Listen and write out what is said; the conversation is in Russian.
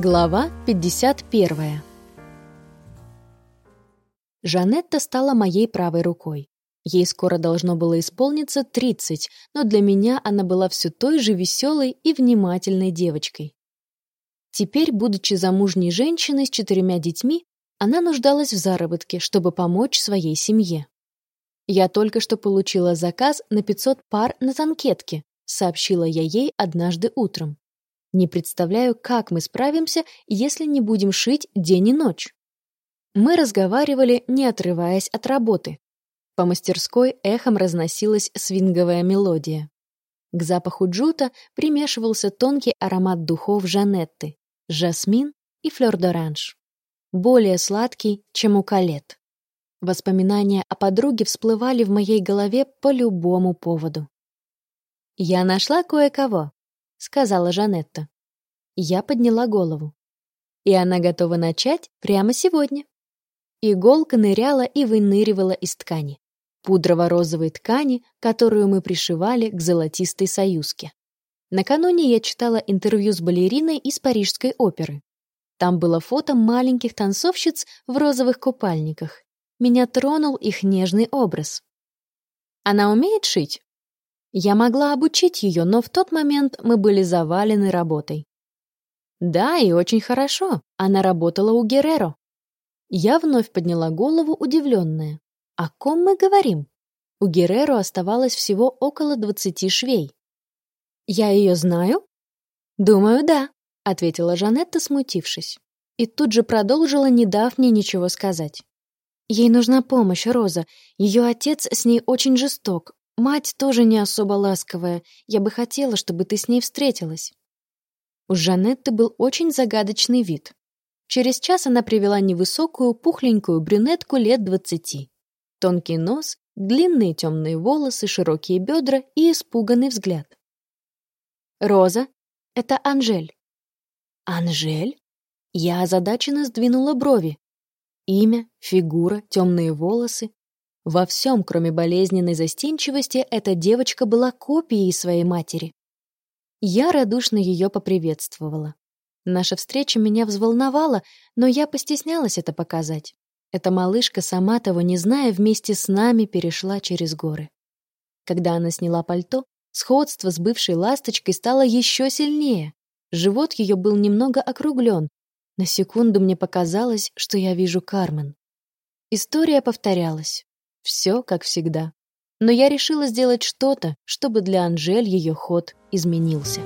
Глава 51 Жанетта стала моей правой рукой. Ей скоро должно было исполниться 30, но для меня она была все той же веселой и внимательной девочкой. Теперь, будучи замужней женщиной с четырьмя детьми, она нуждалась в заработке, чтобы помочь своей семье. «Я только что получила заказ на 500 пар на танкетке», сообщила я ей однажды утром. Не представляю, как мы справимся, если не будем шить день и ночь. Мы разговаривали, не отрываясь от работы. По мастерской эхом разносилась свинговая мелодия. К запаху джута примешивался тонкий аромат духов Жанетты, жасмин и флёр-д'оранж. Более сладкий, чем у Калет. Воспоминания о подруге всплывали в моей голове по любому поводу. «Я нашла кое-кого», — сказала Жанетта. Я подняла голову. И она готова начать прямо сегодня. Иголка ныряла и выныривала из ткани. Пудрово-розовой ткани, которую мы пришивали к золотистой союзке. Накануне я читала интервью с балериной из Парижской оперы. Там было фото маленьких танцовщиц в розовых купальниках. Меня тронул их нежный образ. Она умеет шить? Я могла обучить ее, но в тот момент мы были завалены работой. Да, и очень хорошо. Она работала у Герреро. Я вновь подняла голову, удивленная. О ком мы говорим? У Герреро оставалось всего около двадцати швей. Я ее знаю? Думаю, да, ответила Жанетта, смутившись. И тут же продолжила, не дав мне ничего сказать. Ей нужна помощь, Роза. Ее отец с ней очень жесток. Мать тоже не особо ласковая. Я бы хотела, чтобы ты с ней встретилась. У Жанетты был очень загадочный вид. Через час она привела невысокую, пухленькую брюнетку лет двадцати. Тонкий нос, длинные темные волосы, широкие бедра и испуганный взгляд. «Роза, это Анжель». «Анжель?» Я озадаченно сдвинула брови. Имя, фигура, темные волосы. Во всем, кроме болезненной застенчивости, эта девочка была копией своей матери. Я радушно ее поприветствовала. Наша встреча меня взволновала, но я постеснялась это показать. Эта малышка, сама того не зная, вместе с нами перешла через горы. Когда она сняла пальто, сходство с бывшей ласточкой стало еще сильнее. Живот ее был немного округлен. На секунду мне показалось, что я вижу Кармен. История повторялась. Все как всегда. Но я решила сделать что-то, чтобы для Анжель ее ход изменился.